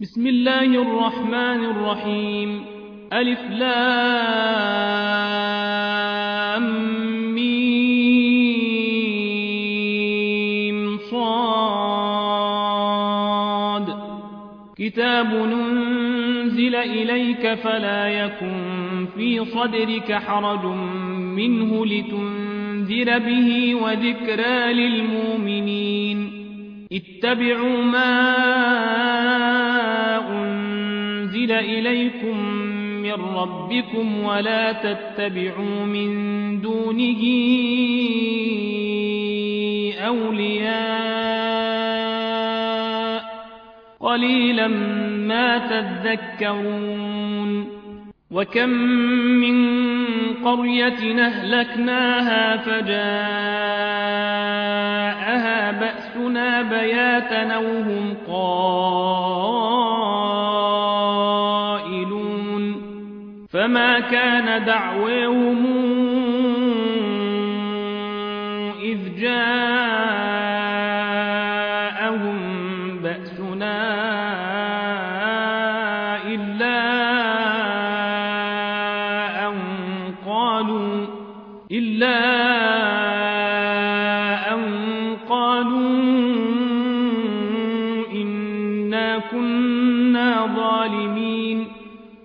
بسم الله الرحمن الرحيم ألف لام ميم صاد كتاب ننزل إليك فلا يكن في صدرك حرج منه لتنذر به وذكرى للمؤمنين اتبعوا ما أنزل إليكم من ربكم ولا تتبعوا من دونه أولياء قليلا ما تذكرون وكم من قرية أهلكناها فجاءها بأسنا بياتا أو هم قائلون فما كان دعوهم إذ جاءهم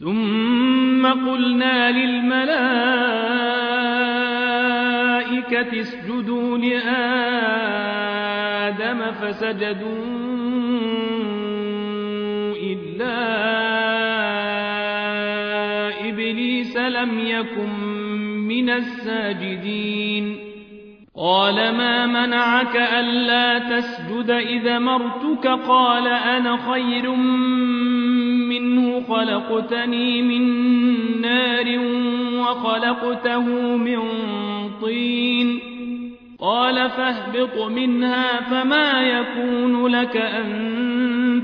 ثم قلنا للملائكة اسجدوا لآدم فسجدوا إلا إبليس لم يكن من الساجدين. قال ما منعك ألا تسجد إذا مرتك قال أنا خير منه خلقتني من نار وخلقته من طين قال فاهبط منها فما يكون لك أن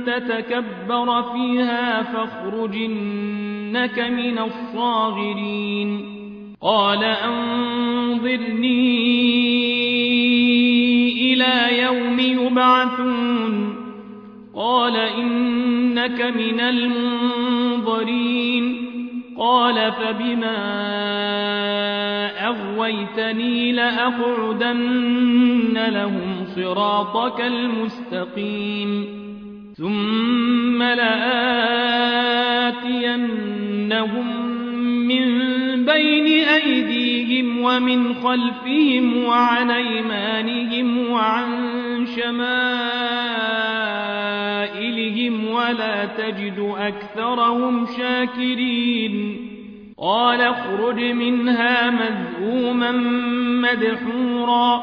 تتكبر فيها فاخرج إنك من الصاغرين قال أنظرني إلى يوم يبعثون. قال إنك من المنظرين. قال فبما أغويتني لأقعدن لهم صراطك المستقيم. ثم لآتينهم من بين أيديهم ومن خلفهم وعن أيمانهم وعن شمائلهم ولا تجد أكثرهم شاكرين. قال اخرج منها مذءوما مدحورا.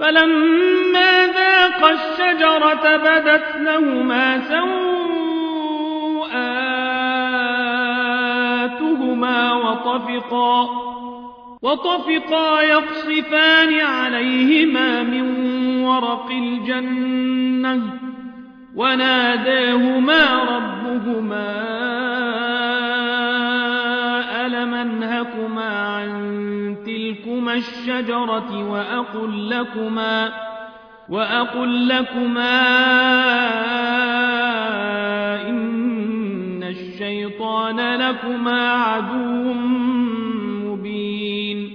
فلما ذاق الشجرة بدت لهما سوءاتهما وطفقا وطفقا يقصفان عليهما من ورق الجنة وناداهما ربهما ألم أنهكما عن تلكما الشجرة وأقل لكما وأقل لكما إن الشيطان لكما عدو مبين.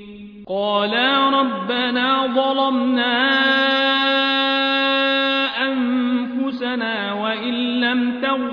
قالا ربنا ظلمنا أنفسنا وإن لم تغفر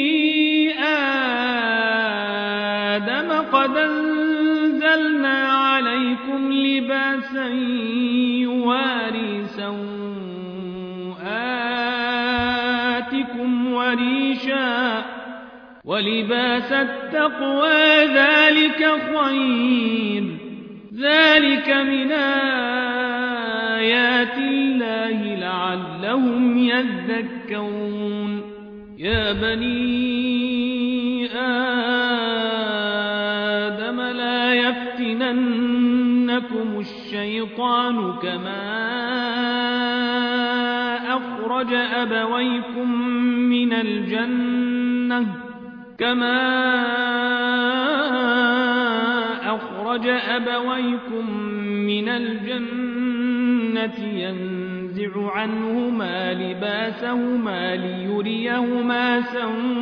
يواري سوآتكم وريشا ولباس التقوى ذلك خير ذلك من آيات الله لعلهم يذكرون يا بني آدم لا يفتننكم الشيطان كما أخرج أبويكم من الجنة كما أخرج أبويكم من الجنة ينزع عنهما لباسهما ليريهما سوآتهما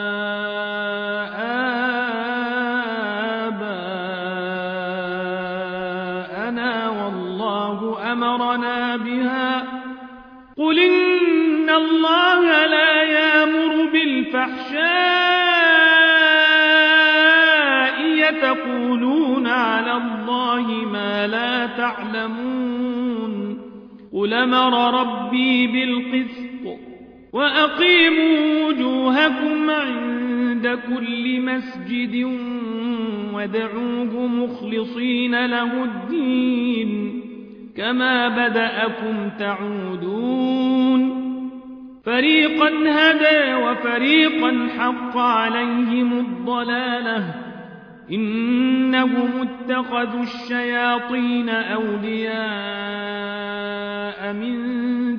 أمرنا بها. قل إن الله لا يأمر بالفحشاء. يتقولون على الله ما لا تعلمون. قل أمر ربي بالقسط وأقيموا وجوهكم عند كل مسجد وادعوه مخلصين له الدين. كما بدأكم تعودون فريقا هدى وفريقا حق عليهم الضلاله إنهم اتخذوا الشياطين أولياء من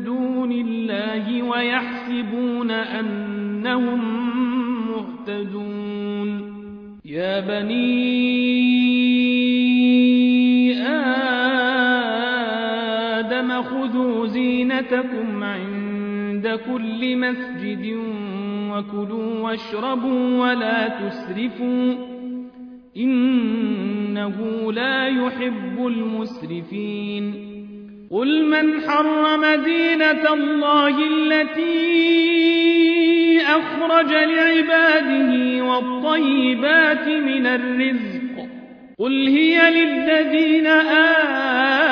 دون الله ويحسبون أنهم مهتدون يا بني آدم خذوا زينتكم عند كل مسجد وكلوا واشربوا ولا تسرفوا إنه لا يحب المسرفين قل من حرم دينة الله التي أخرج لعباده والطيبات من الرزق قل هي للذين آمنوا في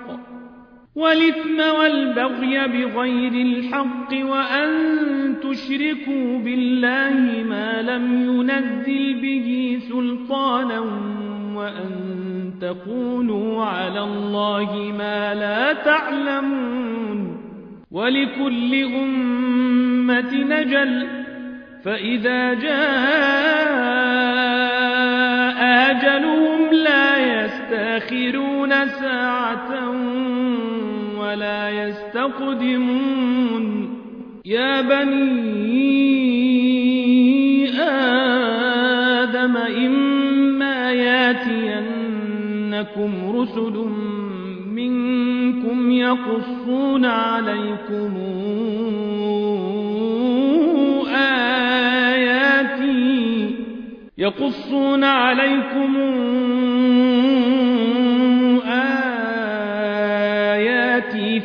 والإثم والبغي بغير الحق وأن تشركوا بالله ما لم ينزل به سلطانا وأن تقولوا على الله ما لا تعلمون ولكل أمة نجل فإذا جاء أجلهم لا يستأخرون ساعة ولا يستقدمون. يا بني آدم إما ياتينكم رسل منكم يقصون عليكم آياتي يقصون عليكم آياتي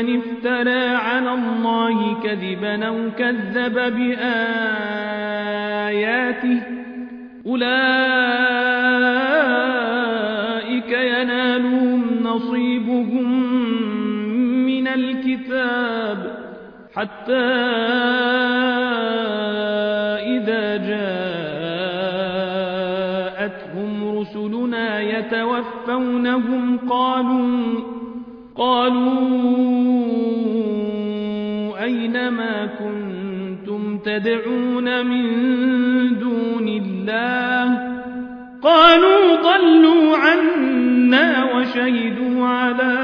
افترى على الله كذبا أو كذب بآياته أولئك ينالهم نصيبهم من الكتاب حتى إذا جاءتهم رسلنا يتوفونهم قالوا قالوا تدعون من دون الله قالوا ضلوا عنا وشهدوا على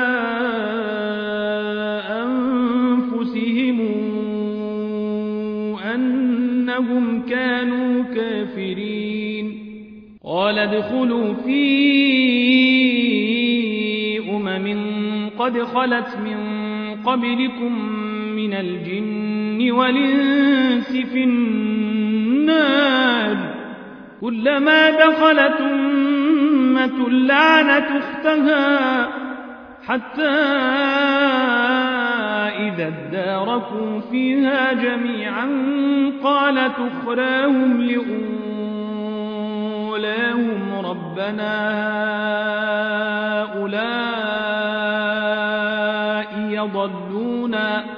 أنفسهم أنهم كانوا كافرين. قال ادخلوا في أمم قد خلت من قبلكم من الجن والإنس في النار. كلما دخلت أمة لعنت أختها حتى إذا اداركوا فيها جميعا قالت أخراهم لأولاهم ربنا هؤلاء يضلونا.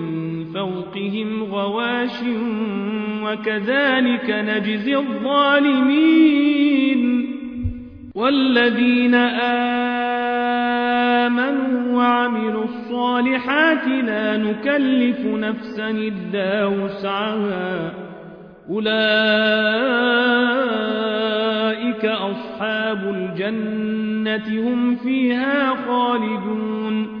فوقهم غواش وكذلك نجزي الظالمين والذين آمنوا وعملوا الصالحات لا نكلف نفسا إلا وسعها أولئك أصحاب الجنة هم فيها خالدون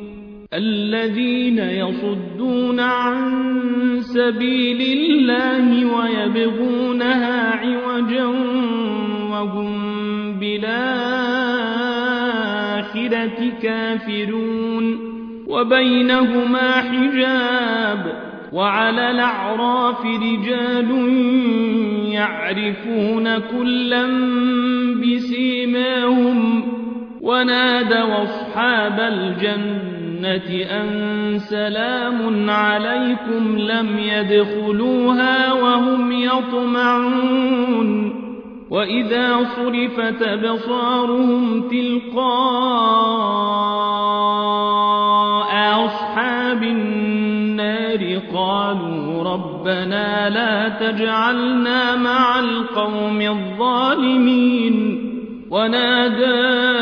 الذين يصدون عن سبيل الله ويبغونها عوجا وهم بالآخرة كافرون وبينهما حجاب وعلى الأعراف رجال يعرفون كلا بسيماهم ونادوا أصحاب الجنة أن سلام عليكم لم يدخلوها وهم يطمعون وإذا صرفت بصارهم تلقاء أصحاب النار قالوا ربنا لا تجعلنا مع القوم الظالمين ونادى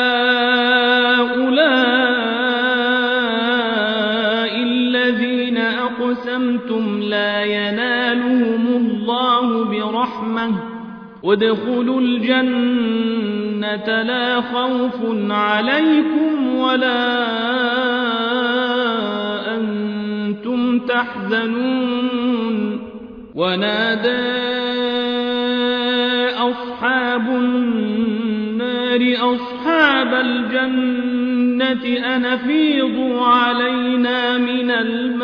وادخلوا الجنة لا خوف عليكم ولا أنتم تحزنون. ونادى أصحاب النار أصحاب الجنة أن فيضوا علينا من الماء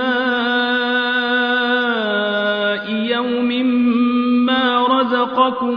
يوم ما رزقكم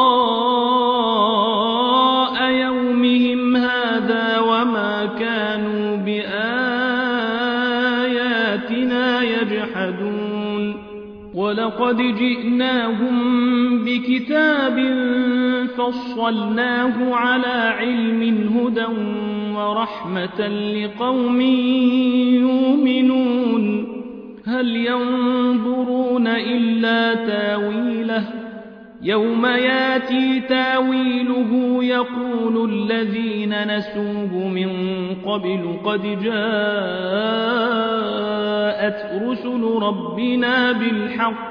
ولقد جئناهم كتاب فصلناه على علم هدى ورحمة لقوم يؤمنون. هل ينظرون إلا تاويله؟ يوم ياتي تاويله يقول الذين نسوه من قبل قد جاءت رسل ربنا بالحق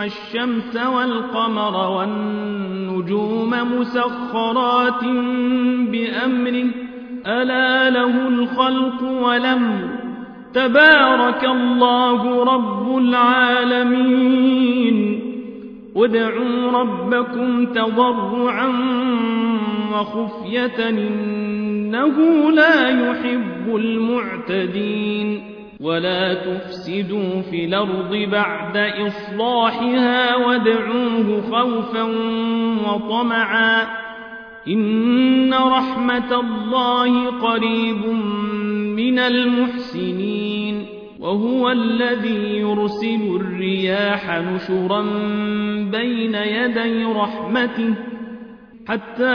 والشمس والقمر والنجوم مسخرات بأمره. ألا له الخلق ولم تبارك الله رب العالمين. ادعوا ربكم تضرعا وخفية إنه لا يحب المعتدين. ولا تفسدوا في الأرض بعد إصلاحها وادعوه خوفا وطمعا إن رحمة الله قريب من المحسنين وهو الذي يرسل الرياح نشرا بين يدي رحمته حتى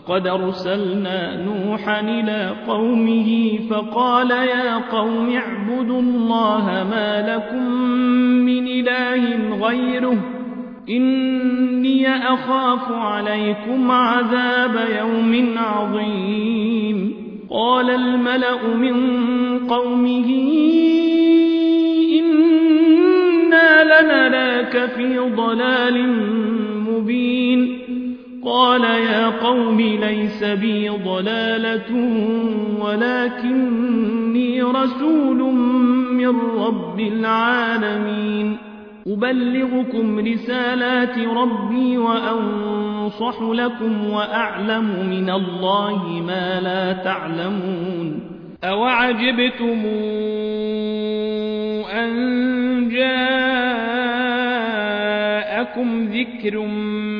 لقد أرسلنا نوحا إلى قومه فقال يا قوم اعبدوا الله ما لكم من إله غيره إني أخاف عليكم عذاب يوم عظيم. قال الملأ من قومه إنا لنراك في ضلال مبين. قال يا قوم ليس بي ضلالة ولكني رسول من رب العالمين. أبلغكم رسالات ربي وأنصح لكم وأعلم من الله ما لا تعلمون. أوعجبتم أن جاءكم ذكر من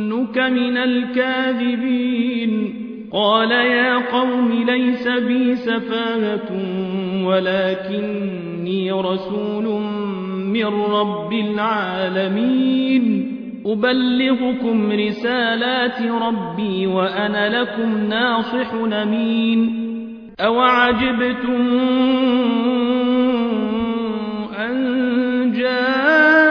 لأظنك من الكاذبين. قال يا قوم ليس بي سفاهة ولكني رسول من رب العالمين. أبلغكم رسالات ربي وأنا لكم ناصح نمين أوعجبتم أن جاءكم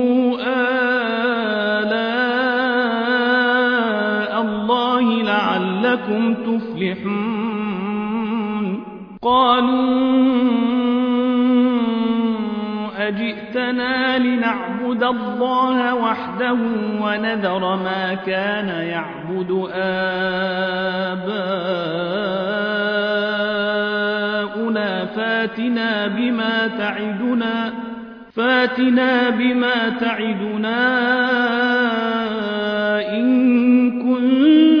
لعلكم تفلحون. قالوا أجئتنا لنعبد الله وحده ونذر ما كان يعبد آباؤنا. فاتنا بما تعدنا فاتنا بما تعدنا إن كنت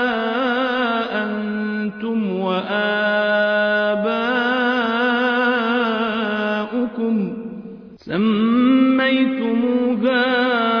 سميتموها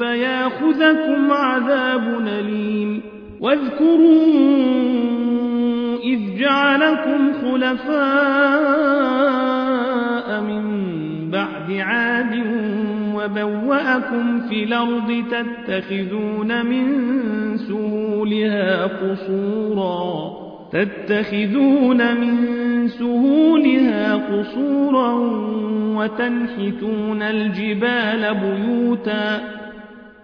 فياخذكم عذاب أليم. واذكروا إذ جعلكم خلفاء من بعد عاد وبوأكم في الأرض تتخذون من سهولها قصورا. تتخذون من سهولها قصورا وتنحتون الجبال بيوتا.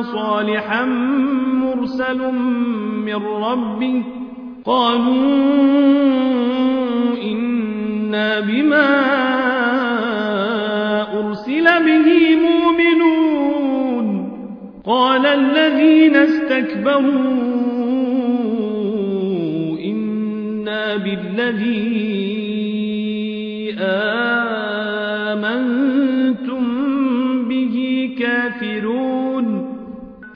صالحا مرسل من ربه. قالوا إنا بما أرسل به مؤمنون. قال الذين استكبروا إنا بالذي آمنتم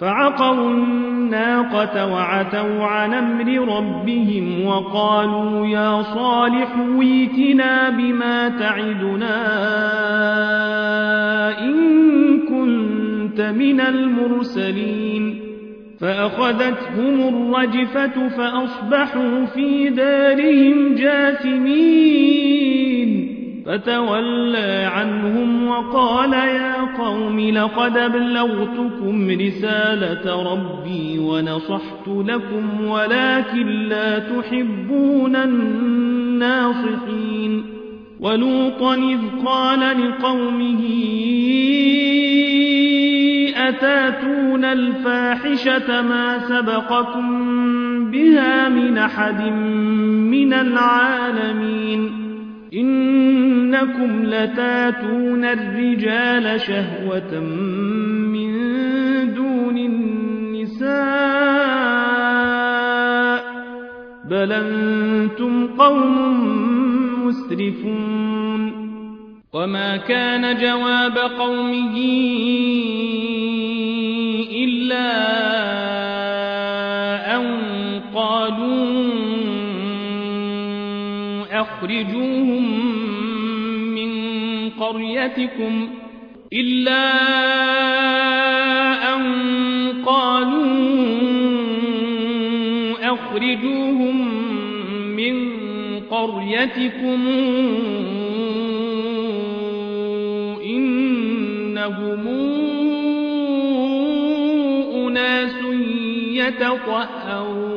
فعقروا الناقة وعتوا عن أمر ربهم وقالوا يا صالح ويتنا بما تعدنا إن كنت من المرسلين فأخذتهم الرجفة فأصبحوا في دارهم جاثمين فتولى عنهم وقال يا قوم لقد أبلغتكم رسالة ربي ونصحت لكم ولكن لا تحبون الناصحين ولوطا إذ قال لقومه أتاتون الفاحشة ما سبقكم بها من أحد من العالمين إنكم لتاتون الرجال شهوة من دون النساء بل أنتم قوم مسرفون وما كان جواب قومه إلا أخرجوهم من قريتكم إلا أن قالوا أخرجوهم من قريتكم إنهم أناس يتطهرون.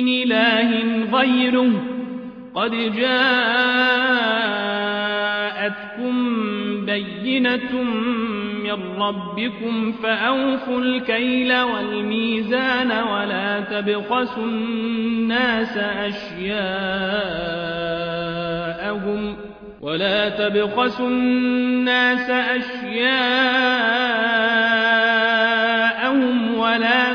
من إله غيره قد جاءتكم بينة من ربكم فأوفوا الكيل والميزان ولا تبخسوا الناس أشياءهم ولا تبخسوا الناس أشياءهم ولا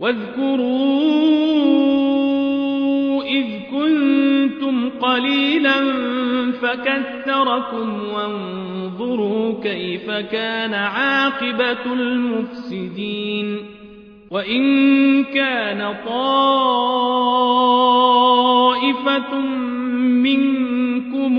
واذكروا إذ كنتم قليلا فكثركم وانظروا كيف كان عاقبة المفسدين وإن كان طائفة منكم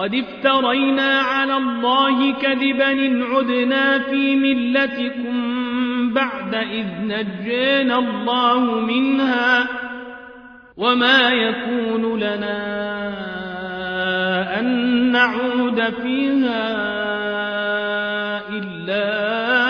قد افترينا على الله كذبا إن عدنا في ملتكم بعد إذ نجينا الله منها وما يكون لنا أن نعود فيها إلا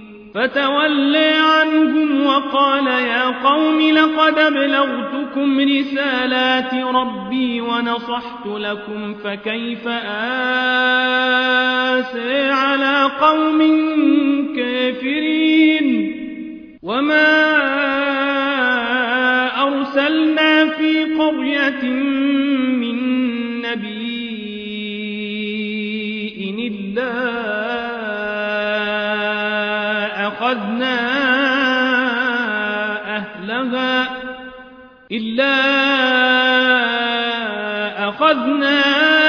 فتولى عنهم وقال يا قوم لقد أبلغتكم رسالات ربي ونصحت لكم فكيف آسي على قوم كافرين وما أرسلنا في قرية من نبي إلا أخذنا أهلها إلا أخذنا أهلها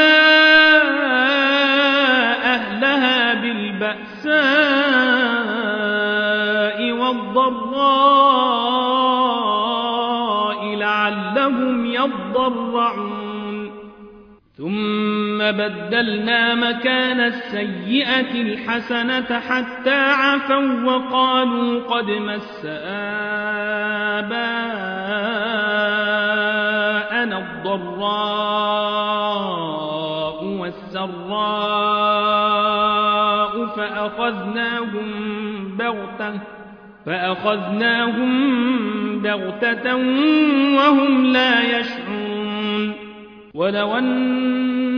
بدلنا مكان السيئة الحسنة حتى عفوا وقالوا قد مس آباءنا الضراء والسراء فأخذناهم بغتة فأخذناهم بغتة وهم لا يشعرون ولو أن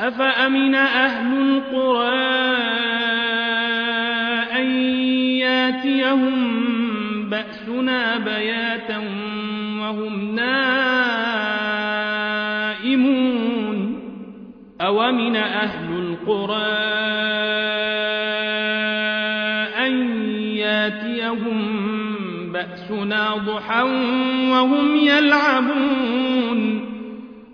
أفأمن أهل القرى أن ياتيهم بأسنا بياتا وهم نائمون أومن أهل القرى أن ياتيهم بأسنا ضحى وهم يلعبون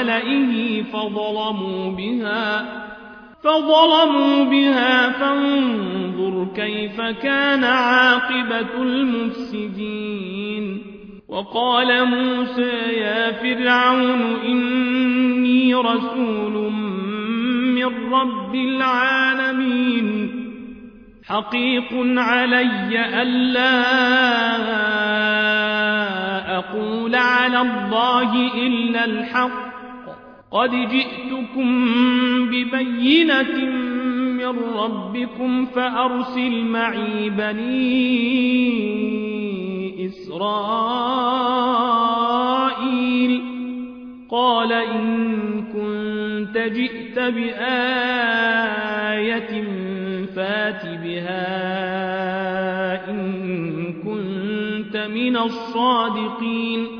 وملئه فظلموا بها فظلموا بها فانظر كيف كان عاقبة المفسدين وقال موسى يا فرعون إني رسول من رب العالمين حقيق علي ألا أقول على الله إلا الحق قد جئتكم ببينة من ربكم فأرسل معي بني إسرائيل. قال إن كنت جئت بآية فات بها إن كنت من الصادقين.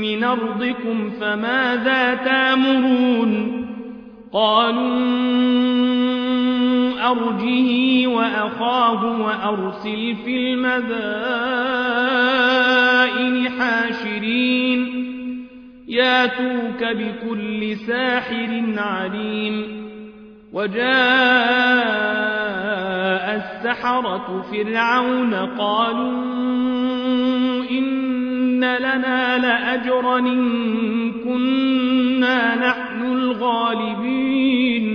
من أرضكم فماذا تامرون قالوا أرجه وأخاه وأرسل في المدائن حاشرين ياتوك بكل ساحر عليم وجاء السحرة فرعون قالوا لنا لأجرا إن كنا نحن الغالبين.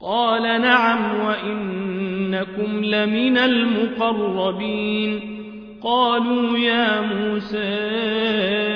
قال نعم وإنكم لمن المقربين. قالوا يا موسى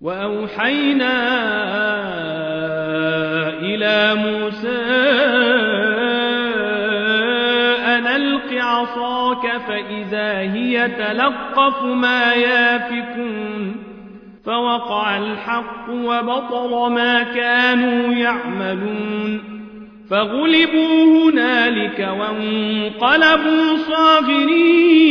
وأوحينا إلى موسى أن ألق عصاك فإذا هي تلقف ما يافكون فوقع الحق وبطل ما كانوا يعملون فغلبوا هنالك وانقلبوا صاغرين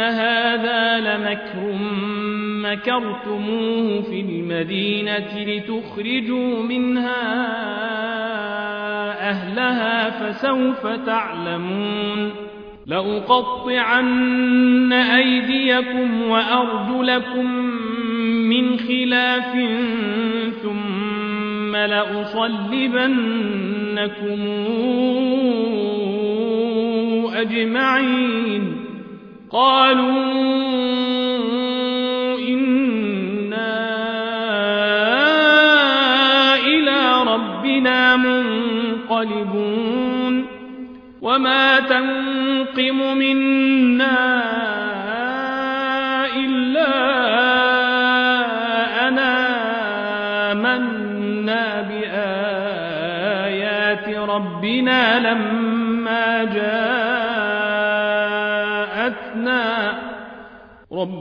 هذا لمكر مكرتموه في المدينة لتخرجوا منها أهلها فسوف تعلمون لأقطعن أيديكم وأرجلكم من خلاف ثم لأصلبنكم أجمعين قالوا إنا إلى ربنا منقلبون وما تنقم منا إلا أنا منا بآيات ربنا لما جاءتنا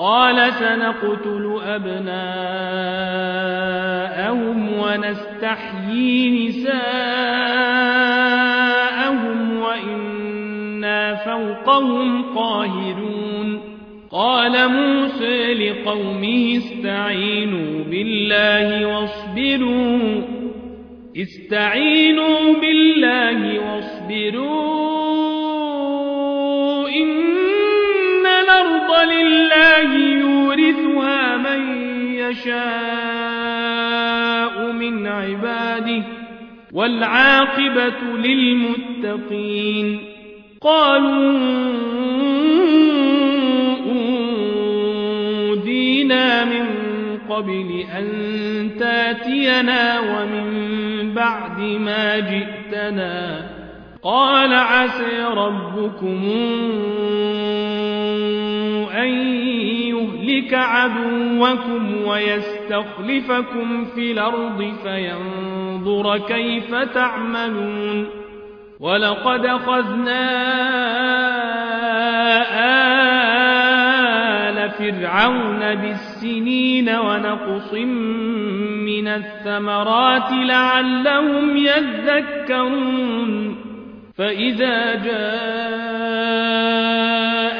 قال سنقتل أبناءهم ونستحيي نساءهم وإنا فوقهم قاهرون. قال موسى لقومه استعينوا بالله واصبروا. استعينوا بالله واصبروا. إن الأرض لله يشاء من عباده والعاقبة للمتقين. قالوا قبل أن تاتينا ومن بعد ما جئتنا. قال عسى ربكم أن يهلك عدوكم ويستخلفكم في الأرض فينظر كيف تعملون ولقد أخذنا آل فرعون بالسلام سنين ونقص من الثمرات لعلهم يذكرون فإذا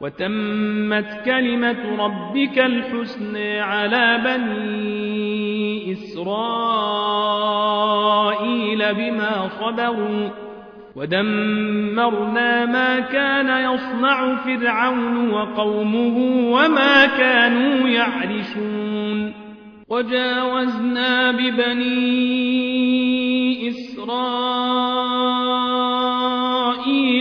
وتمت كلمة ربك الحسن على بني إسرائيل بما صبروا ودمرنا ما كان يصنع فرعون وقومه وما كانوا يعرشون وجاوزنا ببني إسرائيل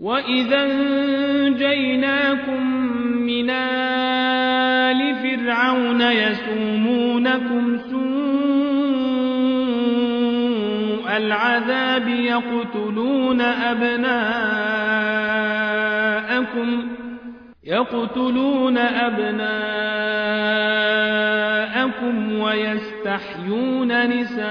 وإذا انجيناكم من آل فرعون يسومونكم سوء العذاب يقتلون أبناءكم يقتلون أبناءكم ويستحيون نساءكم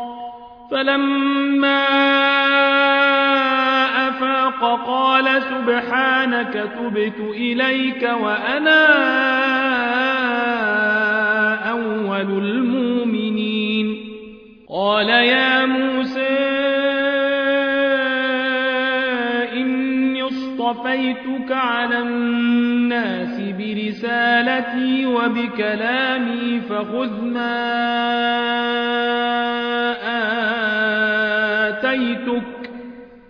فلما أفاق قال سبحانك تبت إليك وأنا أول المؤمنين. قال يا موسى إني اصطفيتك على الناس برسالتي وبكلامي فخذ ما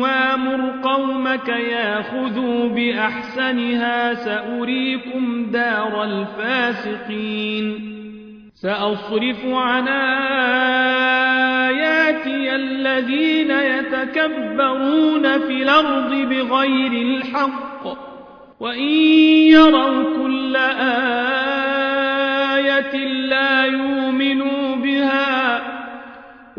وامر قومك ياخذوا بأحسنها سأريكم دار الفاسقين سأصرف عن آياتي الذين يتكبرون في الأرض بغير الحق وإن يروا كل آية لا يؤمنوا بها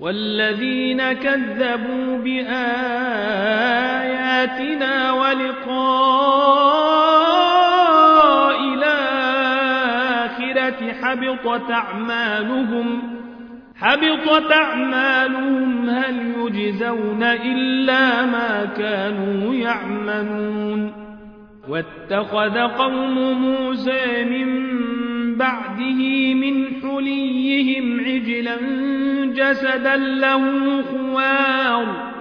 والذين كذبوا بآياتنا ولقاء الآخرة حبطت أعمالهم حبطت أعمالهم هل يجزون إلا ما كانوا يعملون. واتخذ قوم موسى من بعده من حليهم عجلا جسدا له خوار.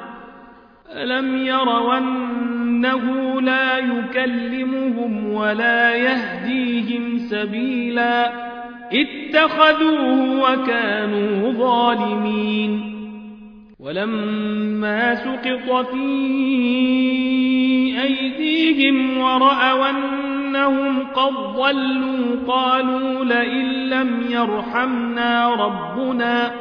ألم يروا أنه لا يكلمهم ولا يهديهم سبيلا؟ اتخذوه وكانوا ظالمين. ولما سقط في أيديهم ورأوا أنهم قد ضلوا قالوا لئن لم يرحمنا ربنا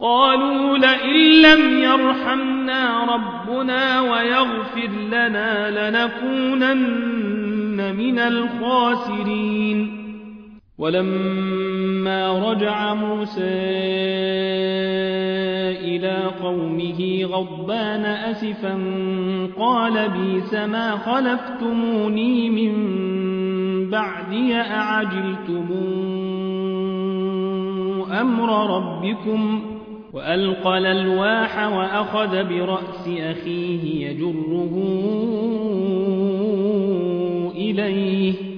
قالوا لئن لم يرحمنا ربنا ويغفر لنا لنكونن من الخاسرين ولما رجع موسى إلى قومه غضبان أسفا قال بيس ما خلفتموني من بعدي أعجلتم أمر ربكم؟ وألقى الألواح وأخذ برأس أخيه يجره إليه.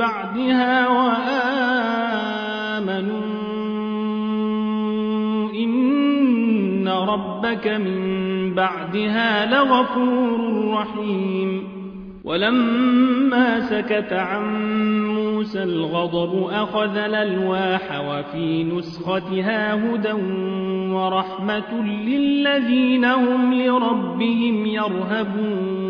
بعدها وآمنوا إن ربك من بعدها لغفور رحيم. ولما سكت عن موسى الغضب أخذ الألواح وفي نسختها هدى ورحمة للذين هم لربهم يرهبون.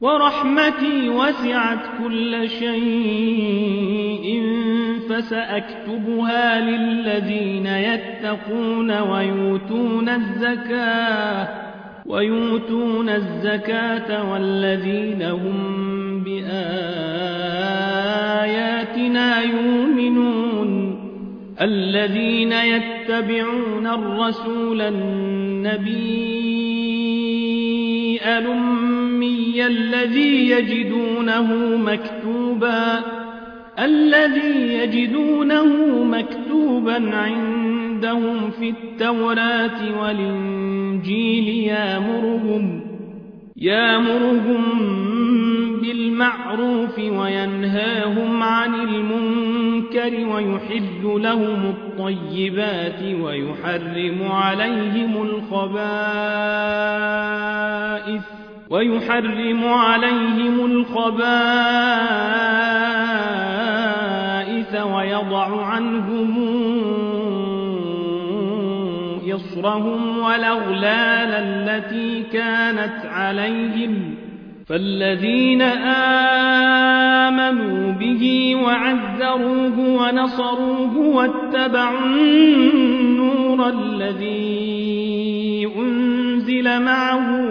ورحمتي وسعت كل شيء فسأكتبها للذين يتقون ويؤتون الزكاة ويؤتون الزكاة والذين هم بآياتنا يؤمنون الذين يتبعون الرسول النبي الأمي الذي يجدونه مكتوبا الذي يجدونه مكتوبا عندهم في التوراة والإنجيل يامرهم يامرهم بالمعروف وينهاهم عن المنكر ويحل لهم الطيبات ويحرم عليهم الخبائث. ويحرم عليهم الخبائث ويضع عنهم إصرهم والأغلال التي كانت عليهم. فالذين آمنوا به وعذروه ونصروه واتبعوا النور الذي أنزل معه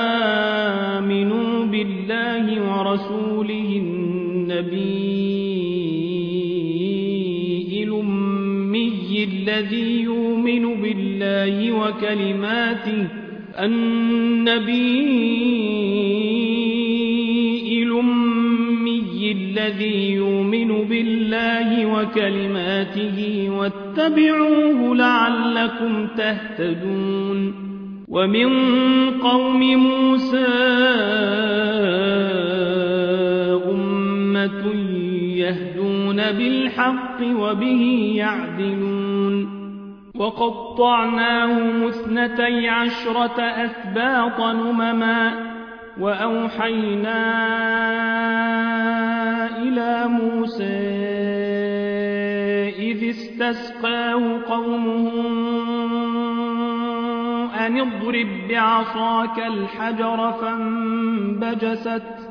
ورسوله النبي الأمي الذي يؤمن بالله وكلماته النبي الأمي الذي يؤمن بالله وكلماته واتبعوه لعلكم تهتدون ومن قوم موسى أمة يهدون بالحق وبه يعدلون. وقطعناهم اثنتي عشرة أسباط نمما وأوحينا إلى موسى إذ استسقاه قومه أن اضرب بعصاك الحجر فانبجست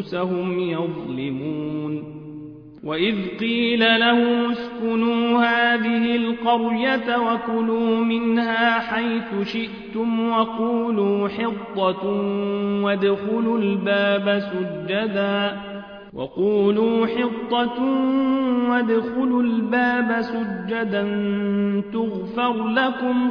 أنفسهم يظلمون وإذ قيل له اسكنوا هذه القرية وكلوا منها حيث شئتم وقولوا حطة وادخلوا الباب سجدا وقولوا حطة وادخلوا الباب سجدا تغفر لكم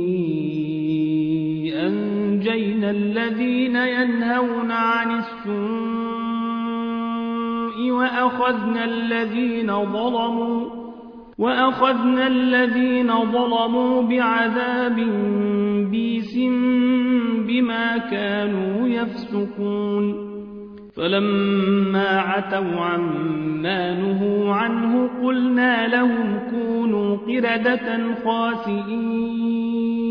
أنجينا الذين ينهون عن السوء وأخذنا الذين ظلموا وأخذنا الذين ظلموا بعذاب بيس بما كانوا يفسقون. فلما عتوا عما نهوا عنه قلنا لهم كونوا قردة خاسئين.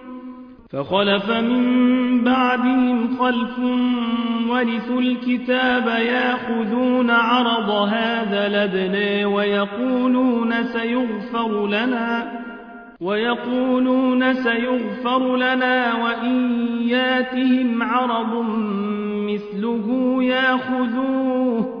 فخلف من بعدهم خلف ورثوا الكتاب ياخذون عرض هذا لدنا ويقولون سيغفر لنا ويقولون سيغفر لنا وإن ياتهم عرض مثله ياخذوه.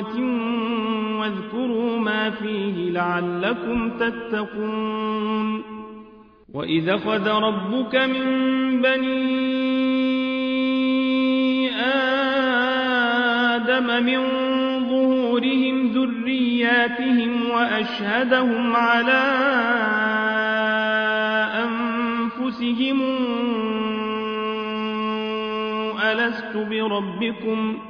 بقوة واذكروا ما فيه لعلكم تتقون وإذا خذ ربك من بني آدم من ظهورهم ذرياتهم وأشهدهم على أنفسهم ألست بربكم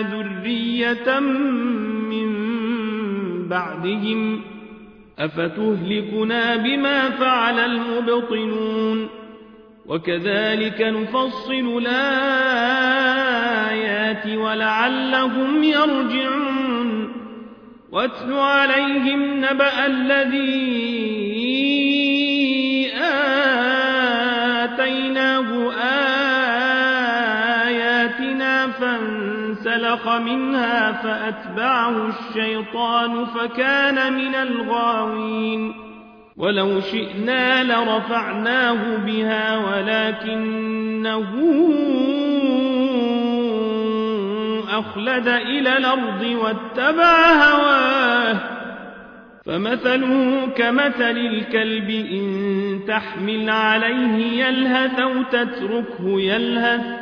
ذرية من بعدهم أفتهلكنا بما فعل المبطنون وكذلك نفصل الآيات ولعلهم يرجعون واتل عليهم نبأ الذي فانسلخ منها فأتبعه الشيطان فكان من الغاوين. ولو شئنا لرفعناه بها ولكنه أخلد إلى الأرض واتبع هواه. فمثله كمثل الكلب إن تحمل عليه يلهث أو تتركه يلهث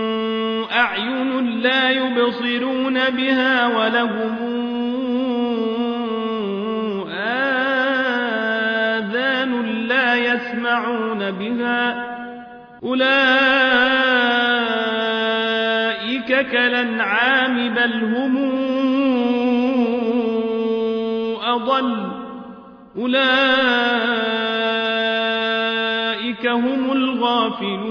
أعين لا يبصرون بها ولهم آذان لا يسمعون بها. أولئك كالأنعام بل هم أضل. أولئك هم الغافلون.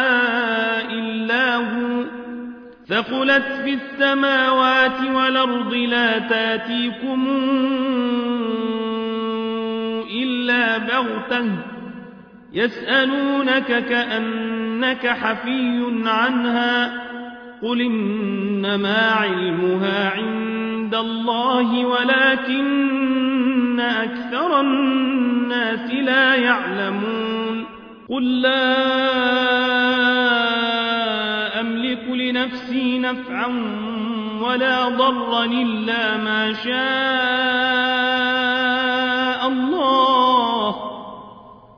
ثقلت في السماوات والأرض لا تأتيكم إلا بغتة يسألونك كأنك حفي عنها قل إنما علمها عند الله ولكن أكثر الناس لا يعلمون قل لا لنفسي نفعا ولا ضرا إلا ما شاء الله.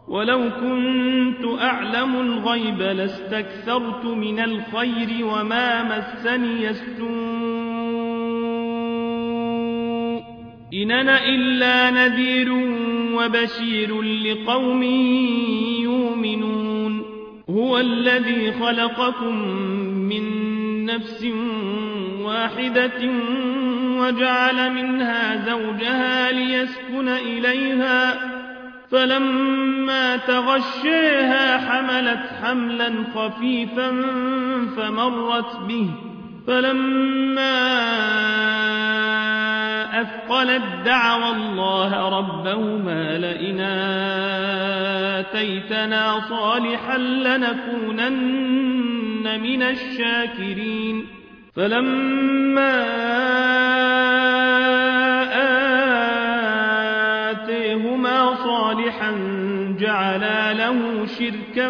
ولو كنت أعلم الغيب لاستكثرت من الخير وما مسني السوء. إن أنا إلا نذير وبشير لقوم يؤمنون. هو الذي خلقكم من نفس واحدة وجعل منها زوجها ليسكن إليها فلما تغشيها حملت حملا خفيفا فمرت به. فلما أثقلت دعوى الله ربهما لئن آتيتنا صالحا لنكونن من الشاكرين. فلما آتيهما صالحا جعلا له شركا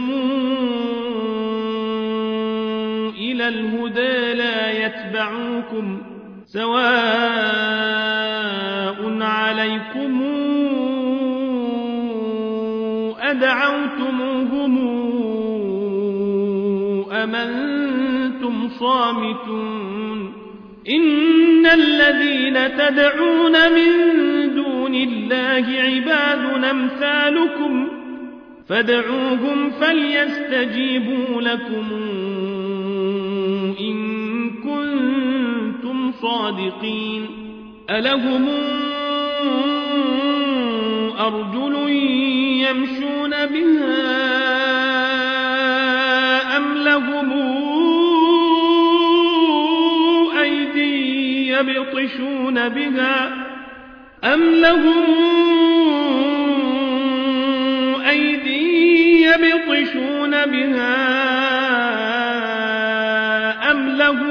الهدى لا يتبعوكم سواء عليكم أدعوتموهم أم أنتم صامتون إن الذين تدعون من دون الله عباد أمثالكم فادعوهم فليستجيبوا لكم صادقين ألهم أرجل يمشون بها أم لهم أيدي يبطشون بها أم لهم أيدي يبطشون بها أم لهم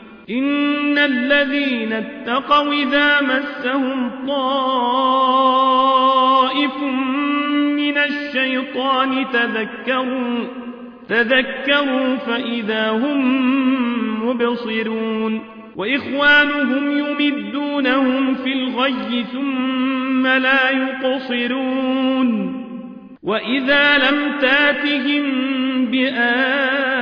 إن الذين اتقوا إذا مسهم طائف من الشيطان تذكروا تذكروا فإذا هم مبصرون وإخوانهم يمدونهم في الغي ثم لا يقصرون وإذا لم تاتهم بآية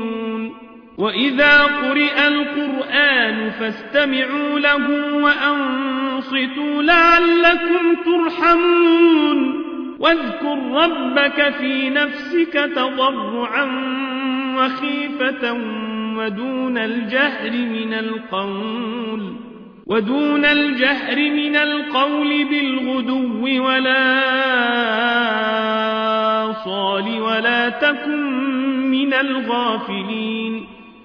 وإذا قرئ القرآن فاستمعوا له وأنصتوا لعلكم ترحمون واذكر ربك في نفسك تضرعا وخيفة ودون الجهر من القول ودون الجهر من القول بالغدو ولا صال ولا تكن من الغافلين